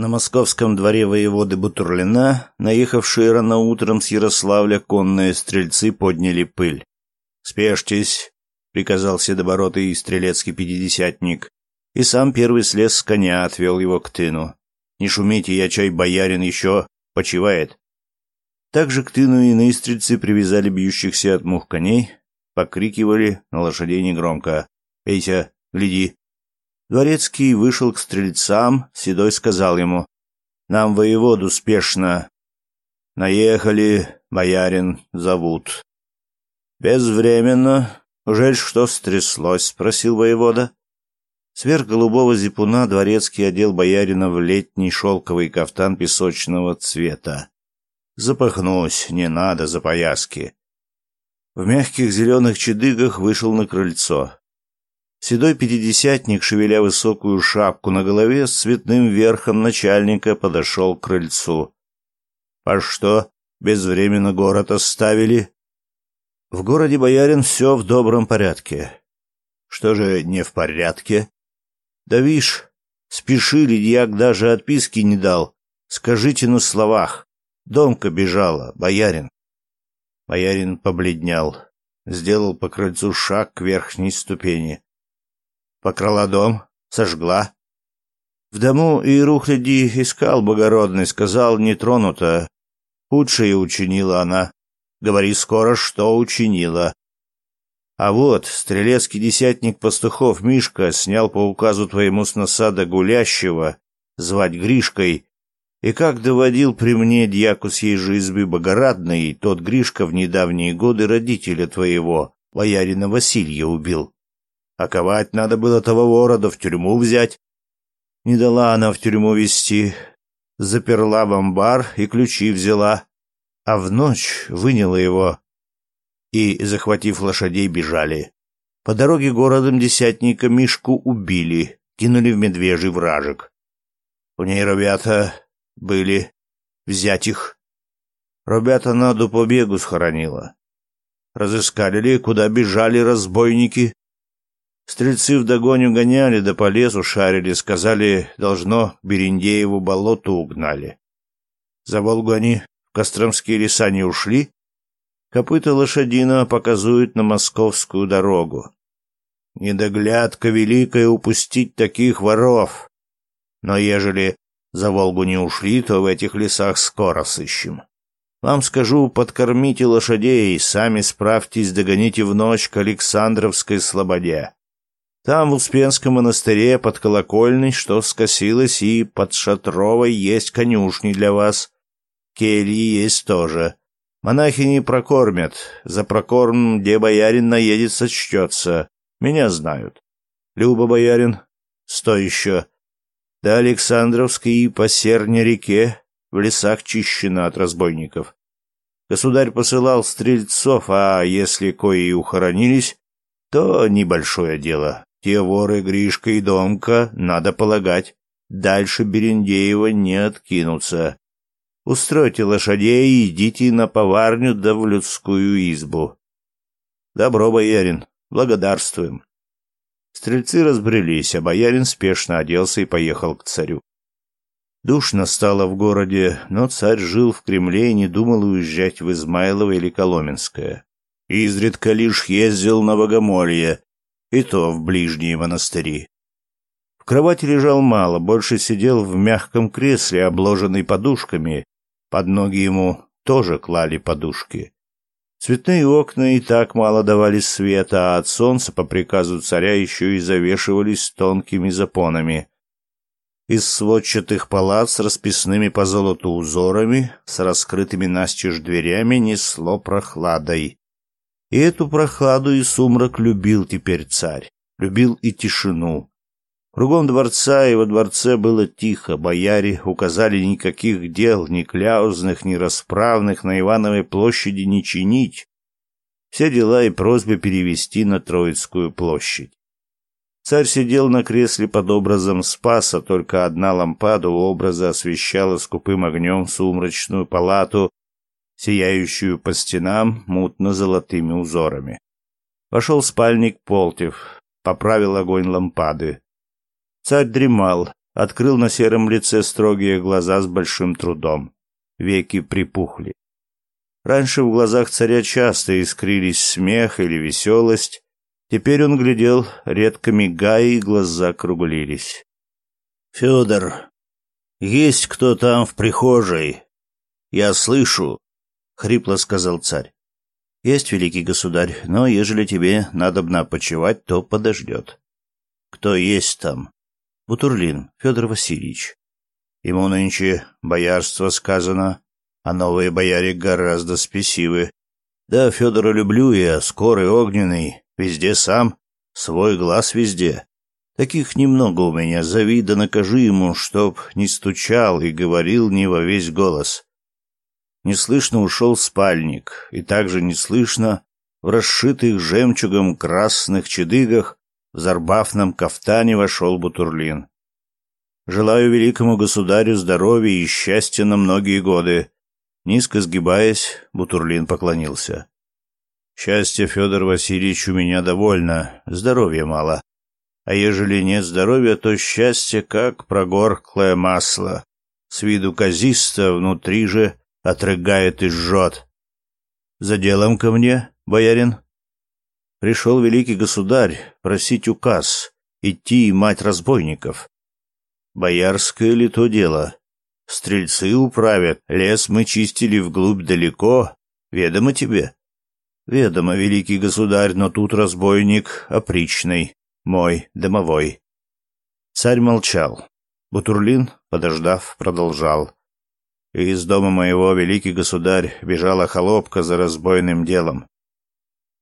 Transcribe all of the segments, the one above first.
На московском дворе воеводы Бутурлина, наехавшие рано утром с Ярославля конные стрельцы подняли пыль. «Спешьтесь», — приказал седобородый стрелецкий пятидесятник, и сам первый слез с коня отвел его к тыну. «Не шумите, я чай боярин еще почивает». Также к тыну иные стрельцы привязали бьющихся от мух коней, покрикивали на лошадей негромко. «Эйся, гляди, Дворецкий вышел к стрельцам, Седой сказал ему, «Нам воеводу спешно. Наехали, боярин зовут». «Безвременно. Жаль, что стряслось?» — спросил воевода. Сверх голубого зипуна дворецкий одел боярина в летний шелковый кафтан песочного цвета. «Запахнусь, не надо запояски». В мягких зеленых чедыгах вышел на крыльцо. Седой пятидесятник, шевеля высокую шапку на голове, с цветным верхом начальника подошел к крыльцу. — А что, безвременно город оставили? — В городе, боярин, все в добром порядке. — Что же не в порядке? — Да вишь, спешили, дьяк даже отписки не дал. Скажите на словах. Домка бежала, боярин. Боярин побледнел, сделал по крыльцу шаг к верхней ступени покрала дом, сожгла. В дому и рухляди искал Богородный, сказал нетронуто. Худшее учинила она. Говори скоро, что учинила. А вот стрелецкий десятник пастухов Мишка снял по указу твоему с насада гулящего, звать Гришкой, и как доводил при мне дьяку с же избы богородный, тот Гришка в недавние годы родителя твоего, боярина Василия, убил. А Оковать надо было того ворода в тюрьму взять. Не дала она в тюрьму вести. Заперла в амбар и ключи взяла. А в ночь выняла его. И, захватив лошадей, бежали. По дороге городом десятника Мишку убили, кинули в медвежий вражек. У ней ребята были. Взять их. Ребята на дупобегу схоронила. Разыскали ли, куда бежали разбойники, Стрельцы в догоню гоняли, да по лесу шарили, сказали, должно, Берендееву болоту угнали. За Волгу они в Костромские леса не ушли. Копыта лошадина показуют на московскую дорогу. Недоглядка великая упустить таких воров. Но ежели за Волгу не ушли, то в этих лесах скоро сыщем. Вам скажу, подкормите лошадей, сами справьтесь, догоните в ночь к Александровской слободе. Там, в Успенском монастыре, под колокольной, что скосилось, и под Шатровой есть конюшни для вас. Кельи есть тоже. Монахини прокормят. За прокорм, где боярин наедет, сочтется. Меня знают. Люба, боярин. Сто еще. Да Александровской и по Серне реке в лесах чищена от разбойников. Государь посылал стрельцов, а если кое и ухоронились, то небольшое дело. Те воры Гришка и Домка, надо полагать, дальше Берендеева не откинутся. Устройте лошадей и идите на поварню да в людскую избу. Добро, боярин, благодарствуем. Стрельцы разбрелись, а боярин спешно оделся и поехал к царю. Душно стало в городе, но царь жил в Кремле и не думал уезжать в Измайлово или Коломенское. Изредка лишь ездил на Богомолье, и то в ближние монастыри. В кровати лежал мало, больше сидел в мягком кресле, обложенный подушками. Под ноги ему тоже клали подушки. Цветные окна и так мало давали света, а от солнца по приказу царя еще и завешивались тонкими запонами. Из сводчатых палат с расписными по золоту узорами, с раскрытыми настежь дверями несло прохладой. И эту прохладу и сумрак любил теперь царь, любил и тишину. Кругом дворца и во дворце было тихо, бояре указали никаких дел, ни кляузных, ни расправных на Ивановой площади не чинить. Все дела и просьбы перевести на Троицкую площадь. Царь сидел на кресле под образом Спаса, только одна лампада у образа освещала скупым огнем сумрачную палату сияющую по стенам мутно-золотыми узорами. Вошел спальник Полтев, поправил огонь лампады. Царь дремал, открыл на сером лице строгие глаза с большим трудом. Веки припухли. Раньше в глазах царя часто искрились смех или веселость. Теперь он глядел, редко мигая, и глаза круглились. «Федор, есть кто там в прихожей? Я слышу, — хрипло сказал царь. «Есть, великий государь, но ежели тебе надобно почевать, то подождет». «Кто есть там?» «Бутурлин, Федор Васильевич». «Ему нынче боярство сказано, а новые бояре гораздо спесивы. Да, Федора люблю я, скорый, огненный, везде сам, свой глаз везде. Таких немного у меня, зови да накажи ему, чтоб не стучал и говорил не во весь голос» неслышно ушел спальник, и также неслышно в расшитых жемчугом красных чедыгах в зарбафном кафтане вошел Бутурлин. «Желаю великому государю здоровья и счастья на многие годы!» Низко сгибаясь, Бутурлин поклонился. Счастье Федор Васильевич, у меня довольно, здоровья мало. А ежели нет здоровья, то счастье, как прогорклое масло. С виду казисто, внутри же отрыгает и жжет. За делом ко мне, боярин. Пришел великий государь просить указ, идти и мать разбойников. Боярское ли то дело? Стрельцы управят, лес мы чистили вглубь далеко. Ведомо тебе? Ведомо, великий государь, но тут разбойник опричный, мой, домовой. Царь молчал. Бутурлин, подождав, продолжал из дома моего великий государь бежала холопка за разбойным делом.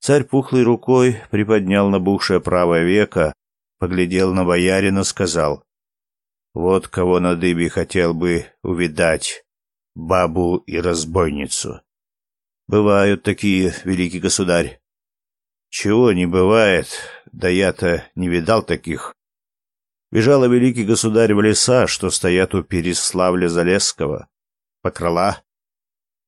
Царь пухлой рукой приподнял набухшее правое веко, поглядел на боярина, сказал: "Вот кого на дыбе хотел бы увидать, бабу и разбойницу. Бывают такие, великий государь. Чего не бывает, да я-то не видал таких. Бежала великий государь в леса, что стоят у Переславля-Залесского покрала.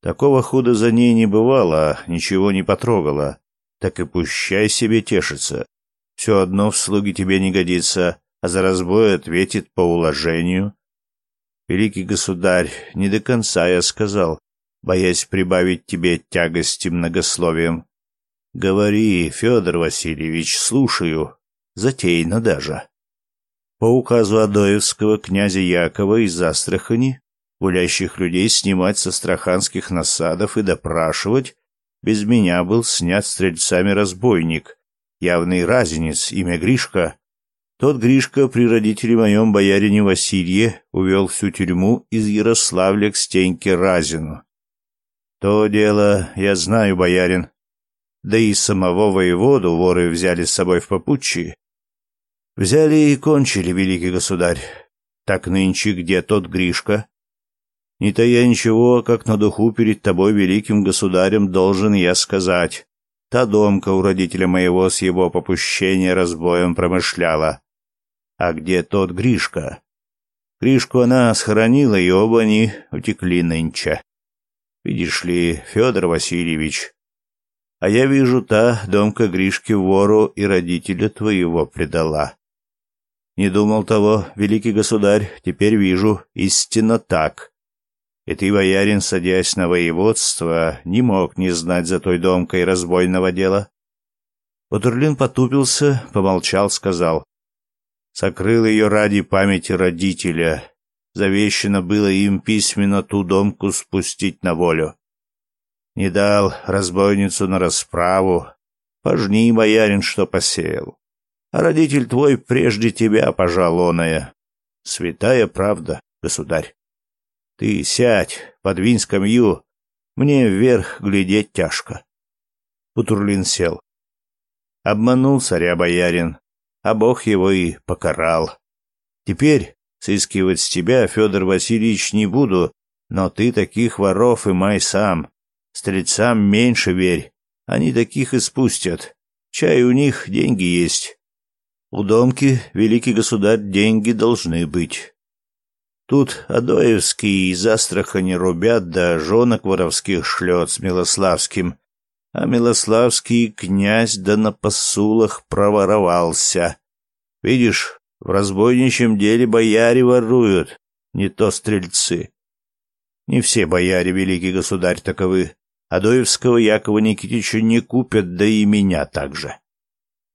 Такого худа за ней не бывало, ничего не потрогала. Так и пущай себе тешится. Все одно в слуги тебе не годится, а за разбой ответит по уложению. Великий государь, не до конца я сказал, боясь прибавить тебе тягости многословием. Говори, Федор Васильевич, слушаю, затейно даже. По указу Адоевского князя Якова из Астрахани гулящих людей снимать со страханских насадов и допрашивать. Без меня был снят стрельцами разбойник, явный разинец, имя Гришка. Тот Гришка при родителе моем боярине Василье увел всю тюрьму из Ярославля к стенке Разину. То дело я знаю, боярин. Да и самого воеводу воры взяли с собой в попутчи. Взяли и кончили, великий государь. Так нынче где тот Гришка, не-то я ничего, как на духу перед тобой, великим государем, должен я сказать. Та домка у родителя моего с его попущения разбоем промышляла. А где тот Гришка? Гришку она схоронила, и оба они утекли нынче. Видишь ли, Федор Васильевич, а я вижу, та домка Гришки вору и родителя твоего предала. Не думал того, великий государь, теперь вижу, истинно так и ты, боярин, садясь на воеводство, не мог не знать за той домкой разбойного дела. Батурлин потупился, помолчал, сказал. Сокрыл ее ради памяти родителя. Завещено было им письменно ту домку спустить на волю. Не дал разбойницу на расправу. Пожни, боярин, что посеял. А родитель твой прежде тебя, пожалоная. Святая правда, государь. Ты сядь, подвинь скамью. Мне вверх глядеть тяжко. Путурлин сел. Обманул царя боярин, а бог его и покарал. Теперь сыскивать с тебя, Федор Васильевич, не буду, но ты таких воров и май сам. Стрельцам меньше верь, они таких и спустят. Чай у них деньги есть. У Домки великий государь деньги должны быть. Тут Адоевский из Астрахани рубят, да женок воровских шлет с Милославским. А Милославский князь да на посулах проворовался. Видишь, в разбойничьем деле бояре воруют, не то стрельцы. Не все бояре, великий государь, таковы. Адоевского Якова Никитича не купят, да и меня также.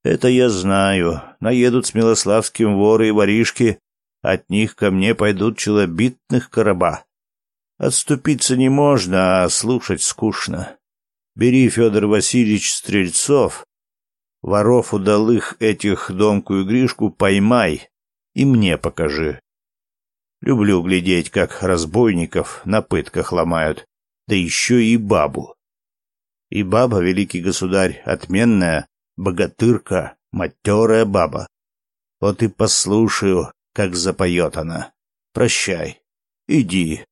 Это я знаю. Наедут с Милославским воры и воришки, от них ко мне пойдут челобитных короба. Отступиться не можно, а слушать скучно. Бери, Федор Васильевич, стрельцов. Воров удалых этих Домку и Гришку поймай и мне покажи. Люблю глядеть, как разбойников на пытках ломают, да еще и бабу. И баба, великий государь, отменная, богатырка, матерая баба. Вот и послушаю, как запоет она. «Прощай. Иди.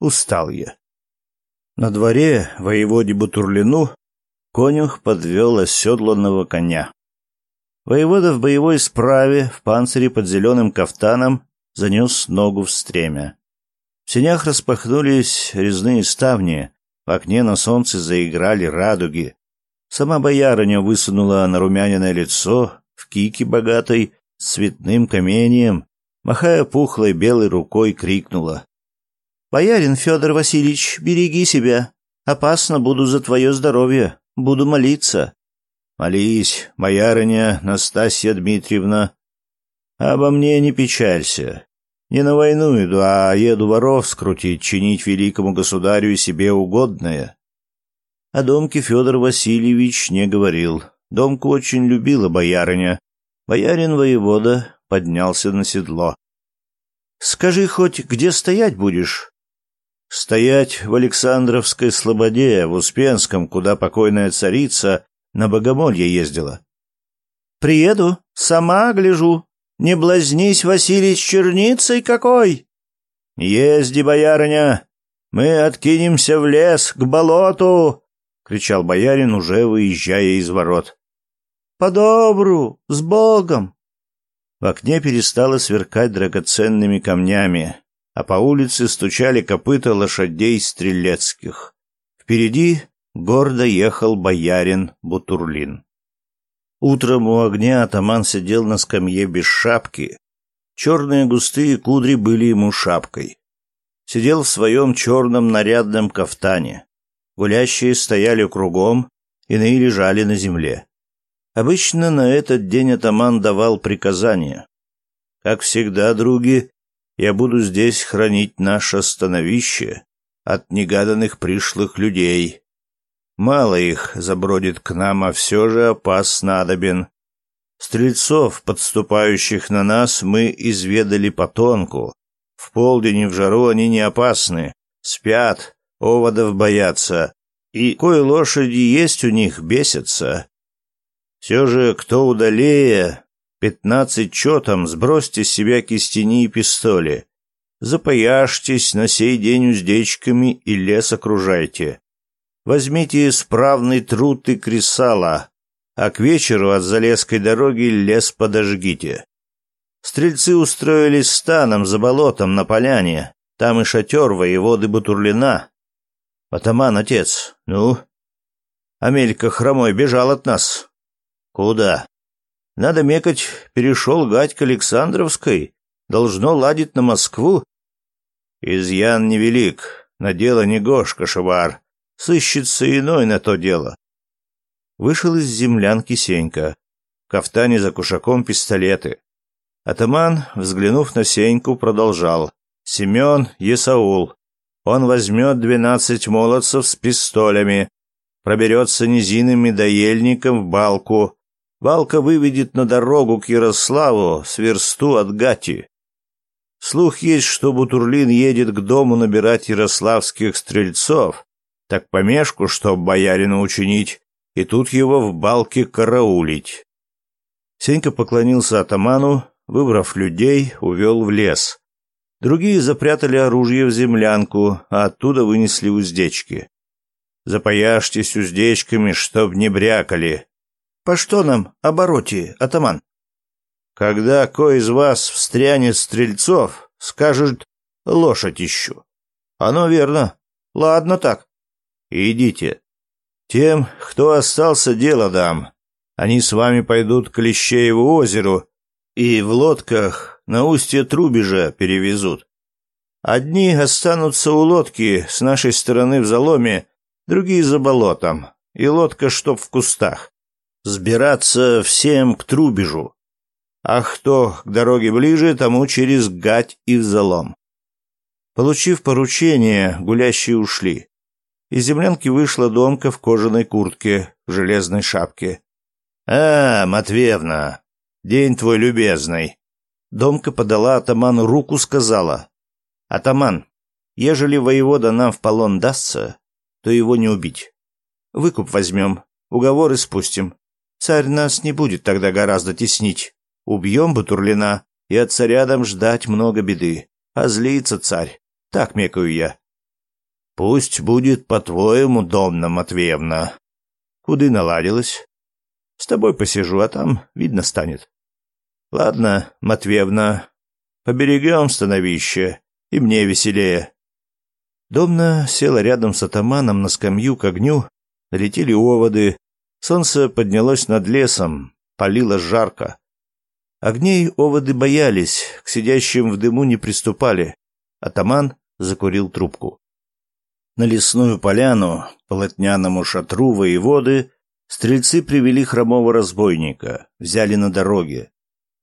Устал я». На дворе воеводе Бутурлину конюх подвел оседланного коня. Воевода в боевой справе, в панцире под зеленым кафтаном, занес ногу в стремя. В сенях распахнулись резные ставни, в окне на солнце заиграли радуги. Сама боярыня высунула на румяниное лицо в кике богатой с цветным каменьем махая пухлой белой рукой, крикнула. «Боярин Федор Васильевич, береги себя. Опасно буду за твое здоровье. Буду молиться». «Молись, боярыня Настасья Дмитриевна. Обо мне не печалься. Не на войну иду, а еду воров скрутить, чинить великому государю и себе угодное». О домке Федор Васильевич не говорил. Домку очень любила боярыня. Боярин воевода, поднялся на седло. «Скажи хоть, где стоять будешь?» «Стоять в Александровской слободе, в Успенском, куда покойная царица на богомолье ездила». «Приеду, сама гляжу. Не блазнись, Василий, с черницей какой!» «Езди, боярыня! Мы откинемся в лес, к болоту!» — кричал боярин, уже выезжая из ворот. «По добру, с Богом!» В окне перестало сверкать драгоценными камнями, а по улице стучали копыта лошадей стрелецких. Впереди гордо ехал боярин Бутурлин. Утром у огня атаман сидел на скамье без шапки. Черные густые кудри были ему шапкой. Сидел в своем черном нарядном кафтане. Гулящие стояли кругом, иные лежали на земле. Обычно на этот день атаман давал приказания. Как всегда, други, я буду здесь хранить наше становище от негаданных пришлых людей. Мало их забродит к нам, а все же опас надобен. Стрельцов, подступающих на нас, мы изведали по тонку. В полдень и в жару они не опасны, спят, оводов боятся, и кое лошади есть у них бесятся. Все же, кто удалее, пятнадцать четом сбросьте с себя кистени и пистоли. Запаяшьтесь на сей день уздечками и лес окружайте. Возьмите исправный труд и кресала, а к вечеру от Залесской дороги лес подожгите. Стрельцы устроились станом за болотом на поляне, там и шатер воеводы Бутурлина. Атаман, отец, ну? Амелька хромой бежал от нас, Куда? Надо мекать перешел гать к Александровской, должно ладить на Москву. Изъян невелик, на дело не гош, кошевар. Сыщется иной на то дело. Вышел из землянки Сенька. В кафтане за кушаком пистолеты. Атаман, взглянув на Сеньку, продолжал. «Семен Есаул. Он возьмет двенадцать молодцев с пистолями, проберется низинами доельником в балку, Валка выведет на дорогу к Ярославу сверсту от Гати. Слух есть, что Бутурлин едет к дому набирать ярославских стрельцов, так помешку, чтоб боярина учинить, и тут его в балке караулить. Сенька поклонился атаману, выбрав людей, увел в лес. Другие запрятали оружие в землянку, а оттуда вынесли уздечки. «Запояжьтесь уздечками, чтоб не брякали», по что нам обороте, атаман? Когда кое из вас встрянет стрельцов, скажет «лошадь ищу». Оно верно. Ладно так. Идите. Тем, кто остался, дело дам. Они с вами пойдут к Лещееву озеру и в лодках на устье Трубежа перевезут. Одни останутся у лодки с нашей стороны в заломе, другие за болотом, и лодка, чтоб в кустах сбираться всем к трубежу, а кто к дороге ближе, тому через гать и в залом. Получив поручение, гулящие ушли. Из землянки вышла домка в кожаной куртке, в железной шапке. «А, Матвеевна, день твой любезный!» Домка подала атаману руку, сказала. «Атаман, ежели воевода нам в полон дастся, то его не убить. Выкуп возьмем, уговоры спустим. Царь нас не будет тогда гораздо теснить. Убьем Батурлина, и от царя дам ждать много беды. А злится царь. Так мекаю я. Пусть будет по-твоему, Домна Матвеевна. Куды наладилась? С тобой посижу, а там видно станет. Ладно, Матвеевна, поберегем становище, и мне веселее. Домна села рядом с атаманом на скамью к огню, налетели оводы, Солнце поднялось над лесом, палило жарко. Огней оводы боялись, к сидящим в дыму не приступали. Атаман закурил трубку. На лесную поляну, полотняному шатру воеводы, стрельцы привели хромого разбойника, взяли на дороге.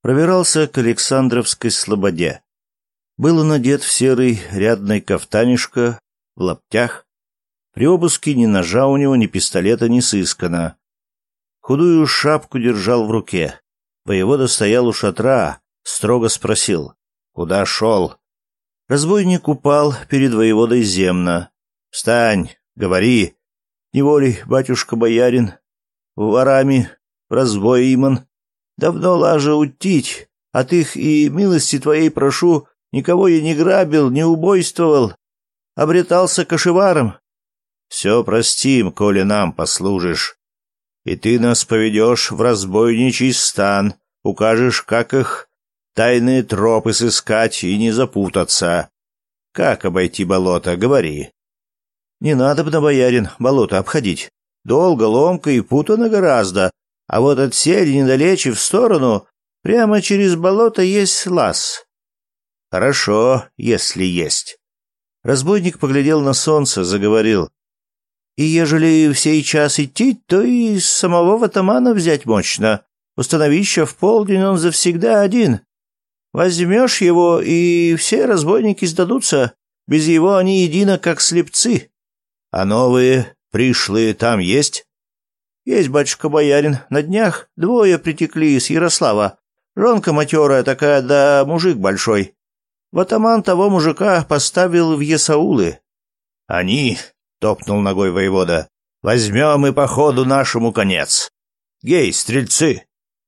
Пробирался к Александровской слободе. Был он одет в серый рядный кафтанишко, в лаптях. При обыске ни ножа у него, ни пистолета не сыскано худую шапку держал в руке. Воевода стоял у шатра, строго спросил. «Куда шел?» Разбойник упал перед воеводой земно. «Встань, говори!» «Неволей, батюшка-боярин, ворами, разбойман, давно лажа утить, от их и милости твоей прошу, никого я не грабил, не убойствовал, обретался кошеваром». «Все простим, коли нам послужишь», и ты нас поведешь в разбойничий стан, укажешь, как их тайные тропы сыскать и не запутаться. Как обойти болото, говори. Не надо бы на боярин болото обходить. Долго, ломко и путано гораздо, а вот от сели недалече в сторону прямо через болото есть лаз. Хорошо, если есть. Разбойник поглядел на солнце, заговорил и ежели сейчас идти, то и самого ватамана взять мощно. Установи еще в полдень он завсегда один. Возьмешь его, и все разбойники сдадутся. Без его они едино, как слепцы. А новые, пришлые там есть? Есть, батюшка-боярин, на днях двое притекли из Ярослава. Жонка матерая такая, да мужик большой. Ватаман того мужика поставил в Есаулы. Они — топнул ногой воевода. «Возьмем и походу нашему конец. Гей, стрельцы!»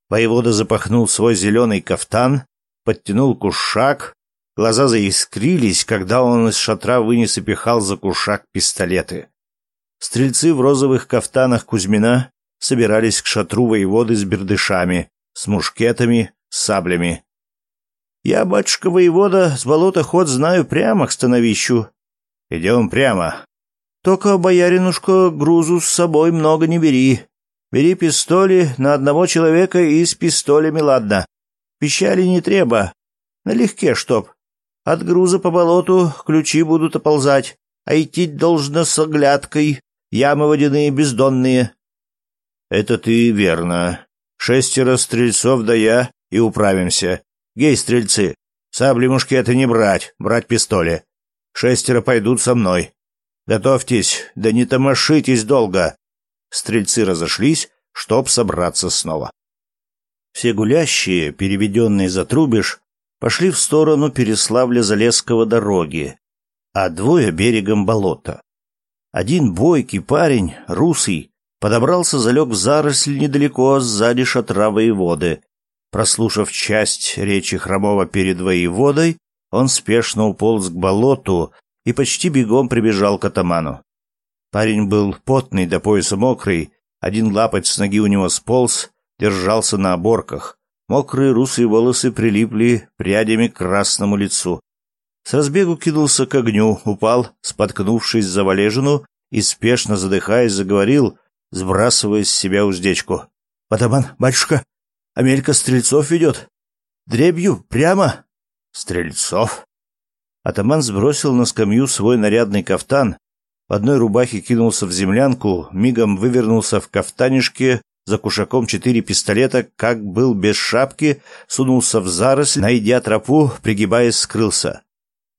Воевода запахнул свой зеленый кафтан, подтянул кушак. Глаза заискрились, когда он из шатра вынес и пихал за кушак пистолеты. Стрельцы в розовых кафтанах Кузьмина собирались к шатру воеводы с бердышами, с мушкетами, с саблями. «Я, батюшка воевода, с болота ход знаю прямо к становищу». «Идем прямо, только, бояринушка, грузу с собой много не бери. Бери пистоли на одного человека и с пистолями ладно. Печали не треба. Налегке чтоб. От груза по болоту ключи будут оползать, а идти должно с оглядкой, ямы водяные бездонные. Это ты верно. Шестеро стрельцов да я и управимся. Гей, стрельцы, сабли мушкеты не брать, брать пистоли. Шестеро пойдут со мной. Готовьтесь, да не томашитесь долго. Стрельцы разошлись, чтоб собраться снова. Все гулящие, переведенные за трубеж, пошли в сторону Переславля-Залесского дороги, а двое берегом болота. Один бойкий парень, русый, подобрался, залег в заросль недалеко сзади шатра воды. Прослушав часть речи Хромова перед воеводой, он спешно уполз к болоту, и почти бегом прибежал к атаману. Парень был потный, до пояса мокрый, один лапоть с ноги у него сполз, держался на оборках. Мокрые русые волосы прилипли прядями к красному лицу. С разбегу кинулся к огню, упал, споткнувшись за валежину, и спешно задыхаясь заговорил, сбрасывая с себя уздечку. «Атаман, батюшка, Амелька Стрельцов ведет. Дребью, прямо!» «Стрельцов?» Атаман сбросил на скамью свой нарядный кафтан, в одной рубахе кинулся в землянку, мигом вывернулся в кафтанишке, за кушаком четыре пистолета, как был без шапки, сунулся в заросль, найдя тропу, пригибаясь, скрылся.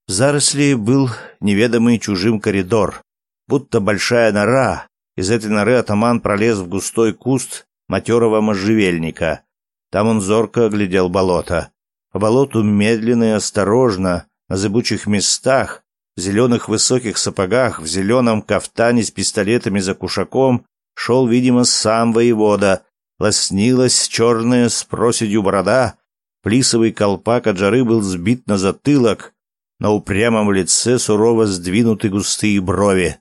В заросли был неведомый чужим коридор, будто большая нора. Из этой норы атаман пролез в густой куст матерого можжевельника. Там он зорко оглядел болото. По болоту медленно и осторожно о зыбучих местах, в зеленых высоких сапогах, в зеленом кафтане с пистолетами за кушаком шел, видимо, сам воевода. Лоснилась черная с проседью борода, плисовый колпак от жары был сбит на затылок, на упрямом лице сурово сдвинуты густые брови.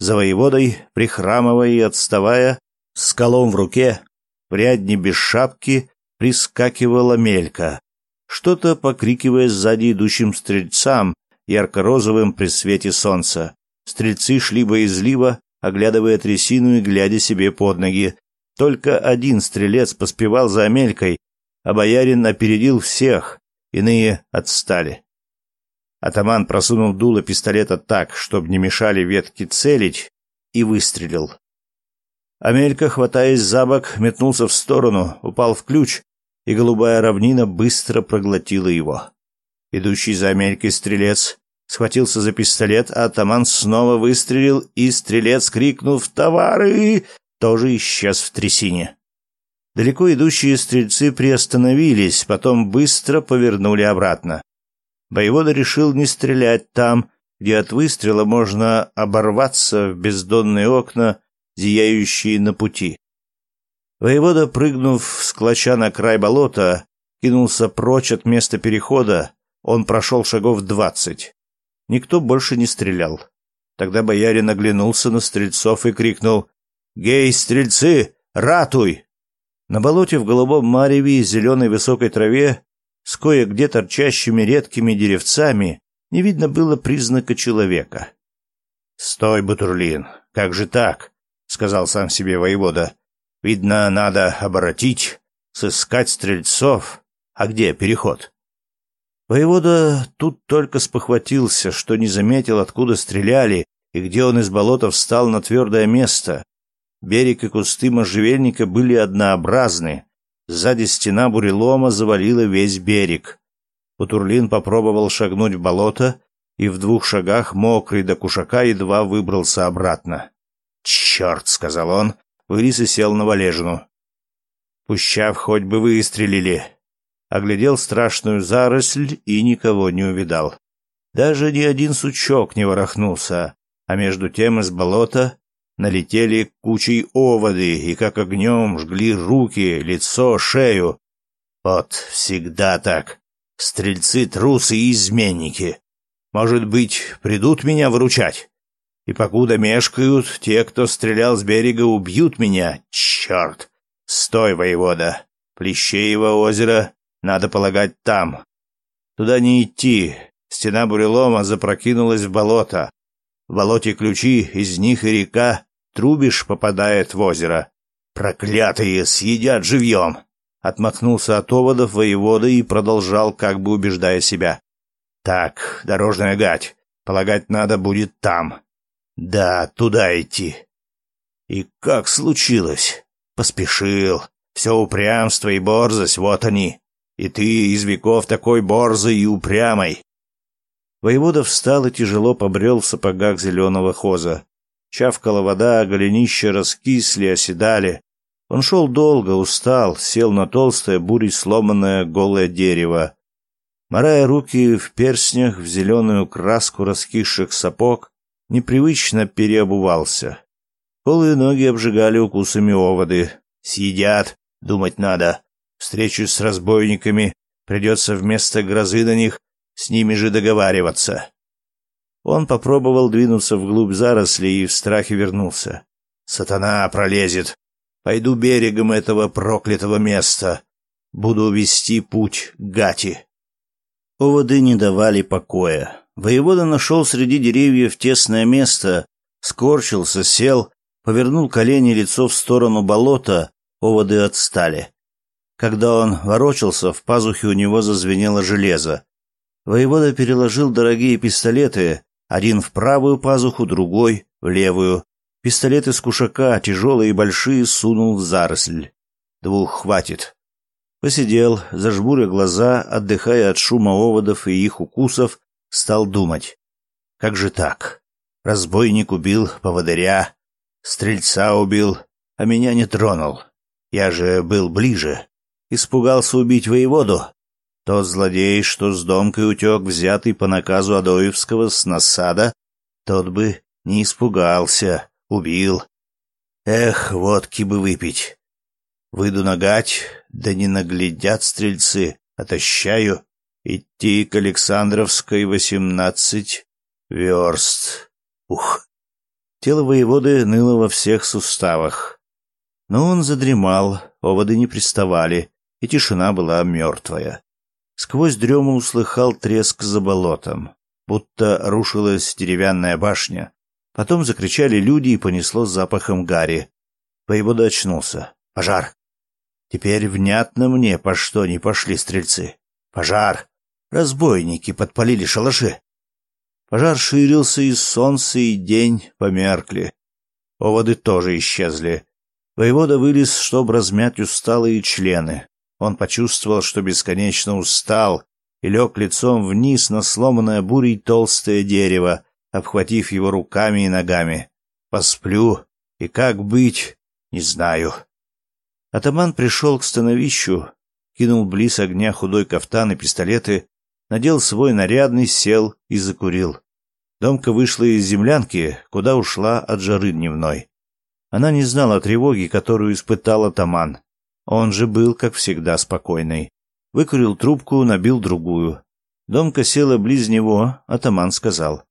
За воеводой, прихрамывая и отставая, с колом в руке, прядни без шапки, прискакивала мелька что-то покрикивая сзади идущим стрельцам, ярко-розовым при свете солнца. Стрельцы шли боязливо, оглядывая трясину и глядя себе под ноги. Только один стрелец поспевал за Амелькой, а боярин опередил всех, иные отстали. Атаман просунул дуло пистолета так, чтобы не мешали ветки целить, и выстрелил. Амелька, хватаясь за бок, метнулся в сторону, упал в ключ, и голубая равнина быстро проглотила его. Идущий за Амельки стрелец схватился за пистолет, а атаман снова выстрелил, и стрелец, крикнув «Товары!», тоже исчез в трясине. Далеко идущие стрельцы приостановились, потом быстро повернули обратно. Боевода решил не стрелять там, где от выстрела можно оборваться в бездонные окна, зияющие на пути. Воевода, прыгнув с клоча на край болота, кинулся прочь от места перехода. Он прошел шагов двадцать. Никто больше не стрелял. Тогда боярин оглянулся на стрельцов и крикнул «Гей, стрельцы, ратуй!» На болоте в голубом мареве и зеленой высокой траве с кое-где торчащими редкими деревцами не видно было признака человека. «Стой, Бутурлин, как же так?» — сказал сам себе воевода. Видно, надо оборотить, сыскать стрельцов. А где переход? Воевода тут только спохватился, что не заметил, откуда стреляли и где он из болота встал на твердое место. Берег и кусты можжевельника были однообразны. Сзади стена бурелома завалила весь берег. Путурлин попробовал шагнуть в болото, и в двух шагах, мокрый до кушака, едва выбрался обратно. «Черт!» — сказал он Вылез и сел на валежину. Пущав, хоть бы выстрелили. Оглядел страшную заросль и никого не увидал. Даже ни один сучок не ворохнулся, а между тем из болота налетели кучей оводы и как огнем жгли руки, лицо, шею. Вот всегда так. Стрельцы, трусы и изменники. Может быть, придут меня выручать? И покуда мешкают, те, кто стрелял с берега, убьют меня. Черт! Стой, воевода! Плещеево озеро, надо полагать, там. Туда не идти. Стена бурелома запрокинулась в болото. В болоте ключи, из них и река. Трубишь попадает в озеро. Проклятые, съедят живьем! Отмахнулся от оводов воевода и продолжал, как бы убеждая себя. Так, дорожная гать. Полагать, надо будет там. «Да, туда идти». «И как случилось?» «Поспешил. Все упрямство и борзость, вот они. И ты из веков такой борзый и упрямый». Воевода встал и тяжело побрел в сапогах зеленого хоза. Чавкала вода, а голенища раскисли, оседали. Он шел долго, устал, сел на толстое, бурей сломанное голое дерево. Морая руки в перстнях, в зеленую краску раскисших сапог, непривычно переобувался. Голые ноги обжигали укусами оводы. Съедят, думать надо. Встречу с разбойниками, придется вместо грозы на них с ними же договариваться. Он попробовал двинуться вглубь зарослей и в страхе вернулся. Сатана пролезет. Пойду берегом этого проклятого места. Буду вести путь к Гати. Оводы не давали покоя. Воевода нашел среди деревьев тесное место, скорчился, сел, повернул колени и лицо в сторону болота, оводы отстали. Когда он ворочался, в пазухе у него зазвенело железо. Воевода переложил дорогие пистолеты, один в правую пазуху, другой в левую. Пистолеты с кушака, тяжелые и большие, сунул в заросль. Двух хватит. Посидел, зажмуря глаза, отдыхая от шума оводов и их укусов, стал думать. Как же так? Разбойник убил поводыря, стрельца убил, а меня не тронул. Я же был ближе. Испугался убить воеводу. Тот злодей, что с домкой утек, взятый по наказу Адоевского с насада, тот бы не испугался, убил. Эх, водки бы выпить. Выйду нагать, да не наглядят стрельцы, отощаю. Идти к Александровской восемнадцать верст. Ух! Тело воеводы ныло во всех суставах. Но он задремал, оводы не приставали, и тишина была мертвая. Сквозь дрему услыхал треск за болотом, будто рушилась деревянная башня. Потом закричали люди и понесло запахом гари. Воевода очнулся. «Пожар!» «Теперь внятно мне, по что не пошли стрельцы!» «Пожар!» Разбойники подпалили шалаши. Пожар ширился, и солнце, и день померкли. Оводы тоже исчезли. Воевода вылез, чтобы размять усталые члены. Он почувствовал, что бесконечно устал, и лег лицом вниз на сломанное бурей толстое дерево, обхватив его руками и ногами. «Посплю, и как быть, не знаю». Атаман пришел к становищу, кинул близ огня худой кафтан и пистолеты, надел свой нарядный, сел и закурил. Домка вышла из землянки, куда ушла от жары дневной. Она не знала тревоги, которую испытал атаман. Он же был, как всегда, спокойный. Выкурил трубку, набил другую. Домка села близ него, атаман сказал.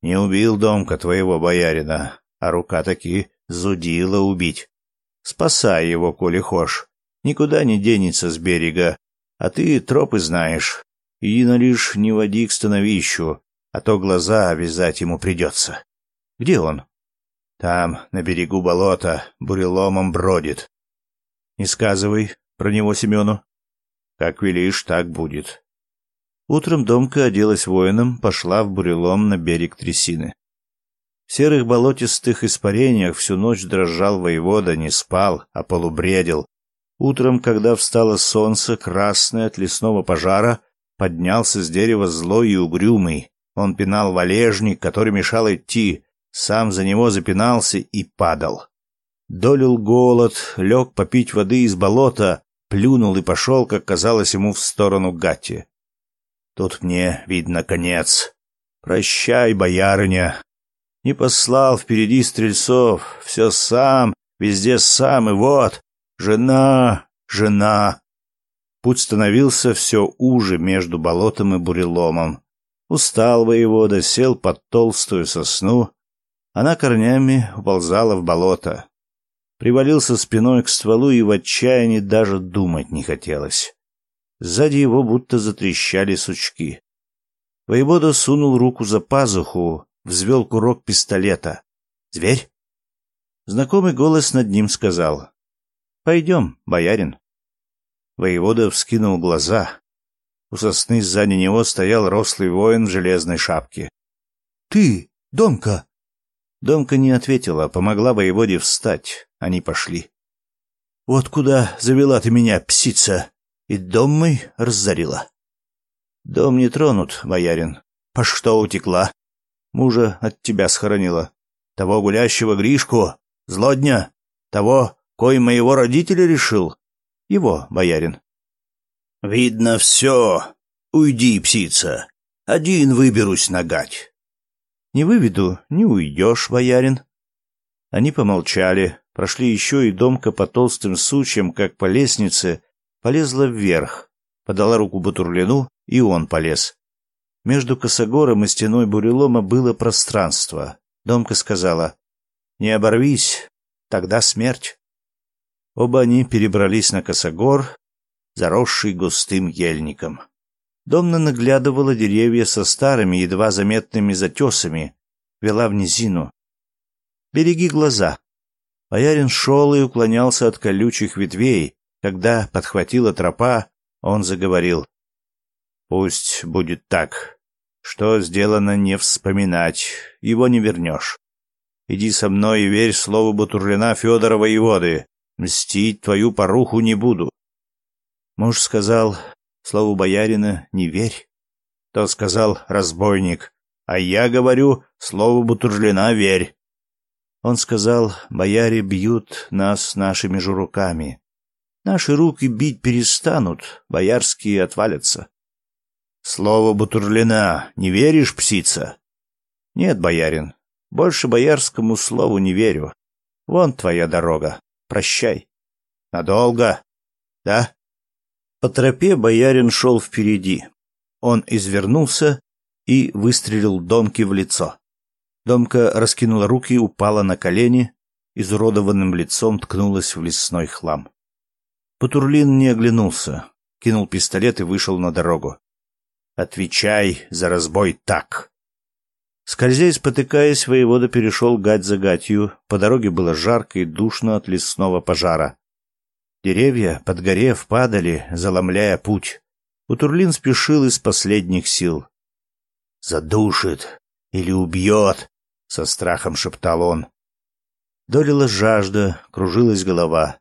«Не убил Домка твоего боярина, а рука таки зудила убить. Спасай его, коли хошь. Никуда не денется с берега, а ты тропы знаешь. Едино лишь не води к становищу, а то глаза обвязать ему придется. Где он? Там, на берегу болота, буреломом бродит. Не сказывай про него Семену. Как велишь, так будет. Утром Домка оделась воином, пошла в бурелом на берег трясины. В серых болотистых испарениях всю ночь дрожал воевода, не спал, а полубредил. Утром, когда встало солнце, красное от лесного пожара, Поднялся с дерева злой и угрюмый. Он пинал валежник, который мешал идти, сам за него запинался и падал. Долил голод, лег попить воды из болота, плюнул и пошел, как казалось ему, в сторону Гати. Тут мне, видно, конец. Прощай, боярыня. Не послал впереди стрельцов, все сам, везде сам, и вот, жена, жена. Путь становился все уже между болотом и буреломом. Устал воевода, сел под толстую сосну. Она корнями уползала в болото. Привалился спиной к стволу, и в отчаянии даже думать не хотелось. Сзади его будто затрещали сучки. Воевода сунул руку за пазуху, взвел курок пистолета. «Зверь?» Знакомый голос над ним сказал. «Пойдем, боярин». Воевода вскинул глаза. У сосны сзади него стоял рослый воин в железной шапке. «Ты, Домка!» Домка не ответила, а помогла воеводе встать. Они пошли. «Вот куда завела ты меня, псица! И дом мой разорила!» «Дом не тронут, боярин. По что утекла? Мужа от тебя схоронила. Того гулящего Гришку, злодня, того, кой моего родителя решил, его, боярин. «Видно все. Уйди, псица. Один выберусь нагать». «Не выведу, не уйдешь, боярин». Они помолчали, прошли еще и домка по толстым сучьям, как по лестнице, полезла вверх, подала руку Батурлину, и он полез. Между косогором и стеной бурелома было пространство. Домка сказала, «Не оборвись, тогда смерть». Оба они перебрались на косогор, заросший густым ельником. Домна наглядывала деревья со старыми, едва заметными затесами, вела в низину. «Береги глаза!» Боярин шел и уклонялся от колючих ветвей. Когда подхватила тропа, он заговорил. «Пусть будет так. Что сделано, не вспоминать. Его не вернешь. Иди со мной и верь слову Бутурлина и воды». Мстить твою поруху не буду. Муж сказал, слову боярина не верь. Тот сказал, разбойник, а я говорю, слову Бутурлина верь. Он сказал, бояре бьют нас нашими же руками. Наши руки бить перестанут, боярские отвалятся. Слово Бутурлина, не веришь, псица? Нет, боярин, больше боярскому слову не верю. Вон твоя дорога. Прощай. Надолго. Да? По тропе боярин шел впереди. Он извернулся и выстрелил Домке в лицо. Домка раскинула руки, упала на колени, изуродованным лицом ткнулась в лесной хлам. Патурлин не оглянулся, кинул пистолет и вышел на дорогу. «Отвечай за разбой так!» Скользя, Скользясь, потыкаясь, воевода перешел гать за гатью. По дороге было жарко и душно от лесного пожара. Деревья, подгорев, падали, заломляя путь. Утурлин спешил из последних сил. «Задушит или убьет!» — со страхом шептал он. Долила жажда, кружилась голова.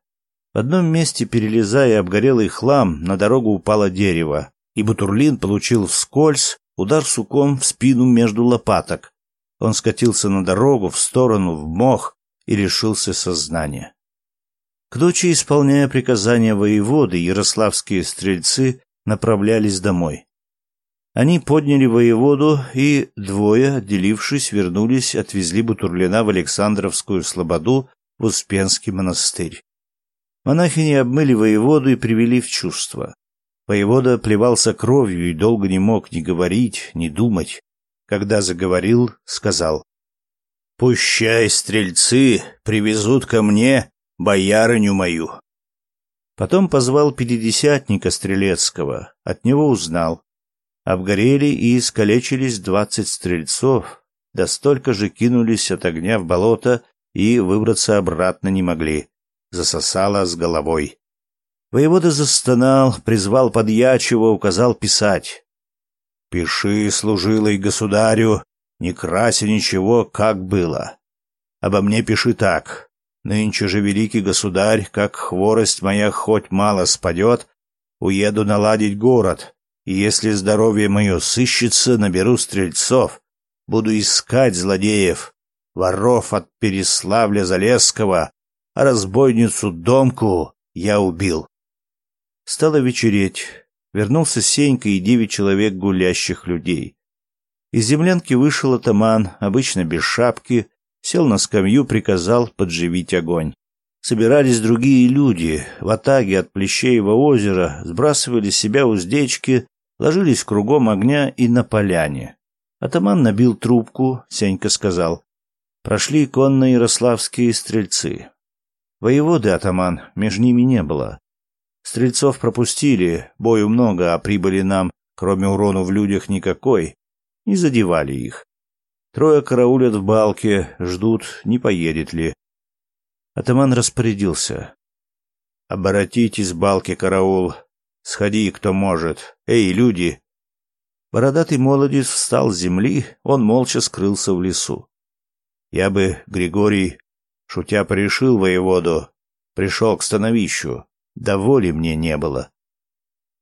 В одном месте, перелезая обгорелый хлам, на дорогу упало дерево, и Бутурлин получил вскользь Удар суком в спину между лопаток. Он скатился на дорогу, в сторону, в мох и лишился сознания. К дочи исполняя приказания воеводы, ярославские стрельцы направлялись домой. Они подняли воеводу и, двое, отделившись, вернулись, отвезли Бутурлина в Александровскую Слободу в Успенский монастырь. Монахини обмыли воеводу и привели в чувство. Воевода плевался кровью и долго не мог ни говорить, ни думать. Когда заговорил, сказал. «Пущай стрельцы привезут ко мне боярыню мою». Потом позвал пятидесятника Стрелецкого, от него узнал. Обгорели и искалечились двадцать стрельцов, да столько же кинулись от огня в болото и выбраться обратно не могли. Засосало с головой. Воевода застонал, призвал подьячего, указал писать. «Пиши, служилый государю, не крася ничего, как было. Обо мне пиши так. Нынче же великий государь, как хворость моя хоть мало спадет, уеду наладить город, и если здоровье мое сыщется, наберу стрельцов, буду искать злодеев, воров от Переславля Залесского, а разбойницу Домку я убил. Стало вечереть. Вернулся Сенька и девять человек гулящих людей. Из землянки вышел атаман, обычно без шапки, сел на скамью, приказал подживить огонь. Собирались другие люди. В атаге от Плещеева озера сбрасывали с себя уздечки, ложились кругом огня и на поляне. Атаман набил трубку, Сенька сказал. Прошли конные ярославские стрельцы. Воеводы атаман между ними не было. Стрельцов пропустили, бою много, а прибыли нам, кроме урона в людях, никакой. Не задевали их. Трое караулят в балке, ждут, не поедет ли. Атаман распорядился. оборотитесь балки караул. Сходи, кто может. Эй, люди!» Бородатый молодец встал с земли, он молча скрылся в лесу. Я бы, Григорий, шутя, пришил воеводу, пришел к становищу, да воли мне не было.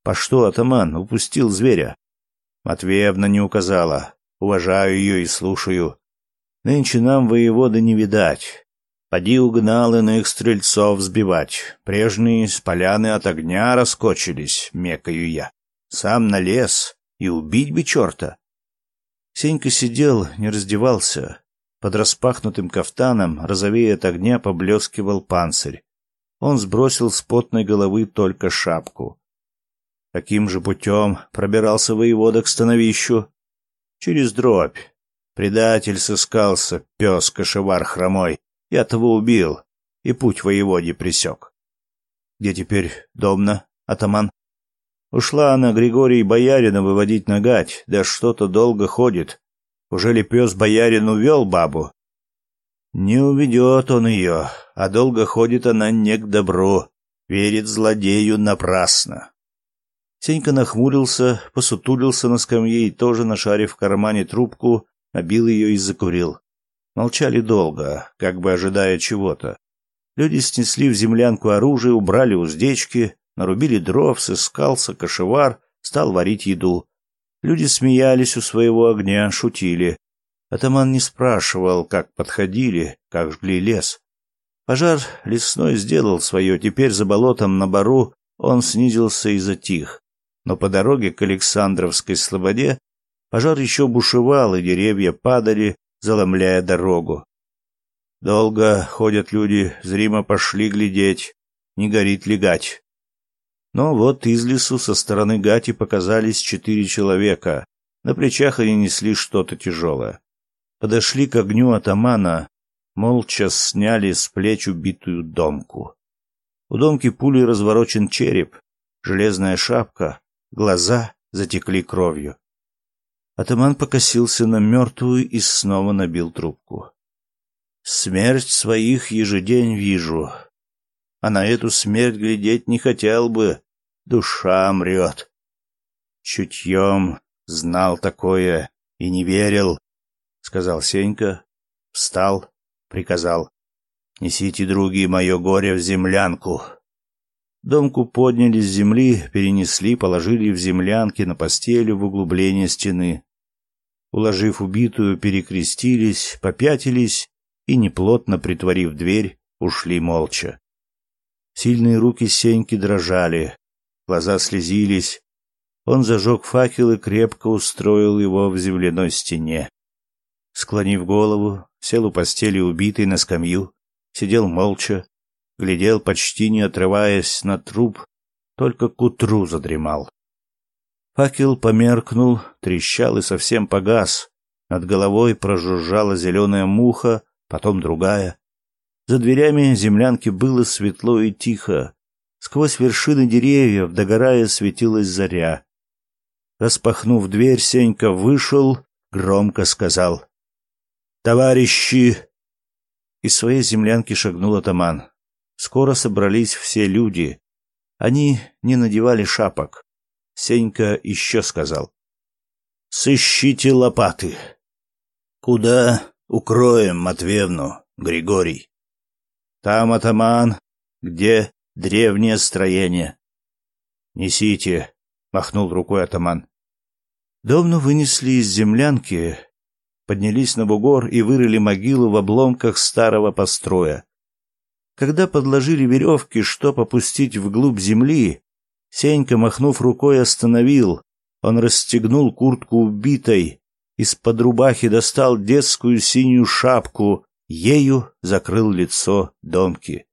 По что атаман упустил зверя? Матвеевна не указала. Уважаю ее и слушаю. Нынче нам воевода не видать. Поди угнал иных стрельцов сбивать. Прежние с поляны от огня раскочились, мекаю я. Сам налез, и убить бы черта. Сенька сидел, не раздевался. Под распахнутым кафтаном, розовее от огня, поблескивал панцирь он сбросил с потной головы только шапку. Таким же путем пробирался воевода к становищу. Через дробь. Предатель сыскался, пес кошевар хромой. Я того убил, и путь воеводе пресек. Где теперь домна, атаман? Ушла она Григорий Боярина выводить нагать, да что-то долго ходит. Уже ли пес Боярин увел бабу? Не уведет он ее, а долго ходит она не к добру, верит злодею напрасно. Сенька нахмурился, посутулился на скамье и тоже, нашарив в кармане трубку, набил ее и закурил. Молчали долго, как бы ожидая чего-то. Люди снесли в землянку оружие, убрали уздечки, нарубили дров, сыскался кошевар, стал варить еду. Люди смеялись у своего огня, шутили. Атаман не спрашивал, как подходили, как жгли лес. Пожар лесной сделал свое, теперь за болотом на бару он снизился и затих. Но по дороге к Александровской слободе пожар еще бушевал, и деревья падали, заломляя дорогу. Долго ходят люди, зримо пошли глядеть, не горит ли гать. Но вот из лесу со стороны гати показались четыре человека. На плечах они несли что-то тяжелое подошли к огню атамана, молча сняли с плеч убитую домку. У домки пули разворочен череп, железная шапка, глаза затекли кровью. Атаман покосился на мертвую и снова набил трубку. «Смерть своих ежедень вижу, а на эту смерть глядеть не хотел бы, душа мрет». Чутьем знал такое и не верил, сказал Сенька, встал, приказал. «Несите, други, мое горе в землянку!» Домку подняли с земли, перенесли, положили в землянке на постели в углубление стены. Уложив убитую, перекрестились, попятились и, неплотно притворив дверь, ушли молча. Сильные руки Сеньки дрожали, глаза слезились. Он зажег факел и крепко устроил его в земляной стене. Склонив голову, сел у постели убитый на скамью, сидел молча, глядел почти не отрываясь на труп, только к утру задремал. Факел померкнул, трещал и совсем погас. Над головой прожужжала зеленая муха, потом другая. За дверями землянки было светло и тихо. Сквозь вершины деревьев, догорая, светилась заря. Распахнув дверь, Сенька вышел, громко сказал товарищи!» Из своей землянки шагнул атаман. Скоро собрались все люди. Они не надевали шапок. Сенька еще сказал. «Сыщите лопаты!» «Куда укроем Матвевну, Григорий?» «Там атаман, где древнее строение». «Несите!» — махнул рукой атаман. Домну вынесли из землянки, поднялись на бугор и вырыли могилу в обломках старого построя. Когда подложили веревки, чтоб опустить вглубь земли, Сенька, махнув рукой, остановил. Он расстегнул куртку убитой, из-под рубахи достал детскую синюю шапку, ею закрыл лицо Домки.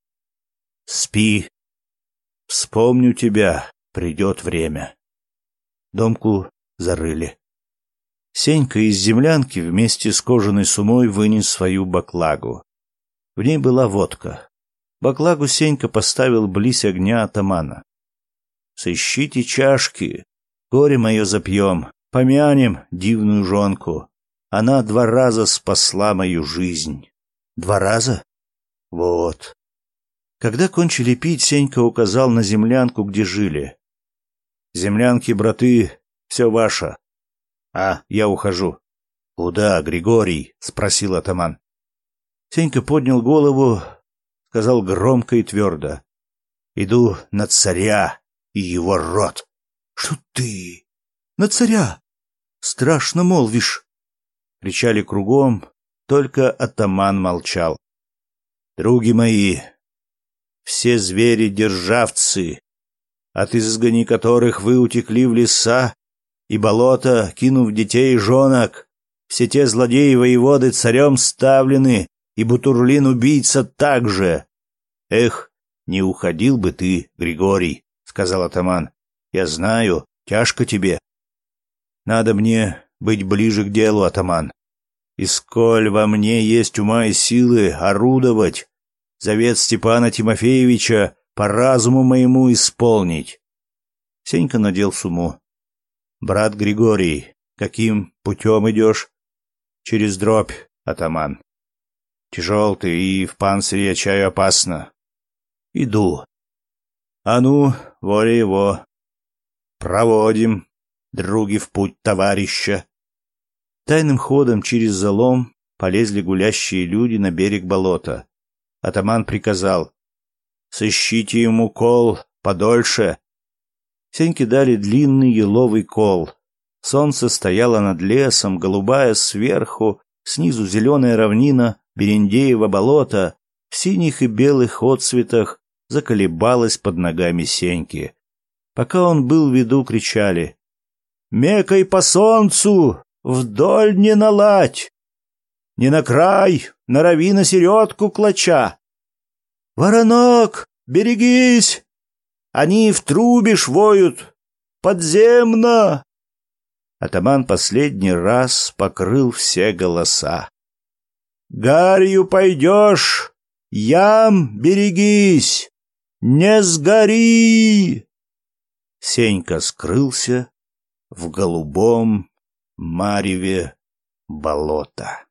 «Спи. Вспомню тебя, придет время». Домку зарыли. Сенька из землянки вместе с кожаной сумой вынес свою баклагу. В ней была водка. Баклагу Сенька поставил близ огня атамана. «Сыщите чашки, горе мое запьем, помянем дивную жонку. Она два раза спасла мою жизнь». «Два раза?» «Вот». Когда кончили пить, Сенька указал на землянку, где жили. «Землянки, браты, все ваше. А, я ухожу. Куда, Григорий? спросил атаман. Сенька поднял голову, сказал громко и твердо. Иду на царя и его рот. Что ты? На царя? Страшно молвишь. Кричали кругом, только атаман молчал. Други мои, все звери-державцы, от изгони которых вы утекли в леса, и болото, кинув детей и жонок. Все те злодеи воеводы царем ставлены, и Бутурлин убийца также. Эх, не уходил бы ты, Григорий, сказал атаман. Я знаю, тяжко тебе. Надо мне быть ближе к делу, атаман. И сколь во мне есть ума и силы орудовать, завет Степана Тимофеевича по разуму моему исполнить. Сенька надел суму. «Брат Григорий, каким путем идешь?» «Через дробь, атаман». «Тяжел ты, и в панцире, чаю опасно». «Иду». «А ну, воля его». «Проводим, други в путь товарища». Тайным ходом через залом полезли гулящие люди на берег болота. Атаман приказал «Сыщите ему кол подольше Сеньке дали длинный еловый кол. Солнце стояло над лесом, голубая сверху, снизу зеленая равнина, берендеево болото, в синих и белых отцветах заколебалось под ногами Сеньки. Пока он был в виду, кричали «Мекай по солнцу! Вдоль не наладь! Не на край! Норови на середку клоча!» «Воронок, берегись!» Они в трубе швоют Подземно!» Атаман последний раз покрыл все голоса. «Гарью пойдешь! Ям берегись! Не сгори!» Сенька скрылся в голубом мареве болота.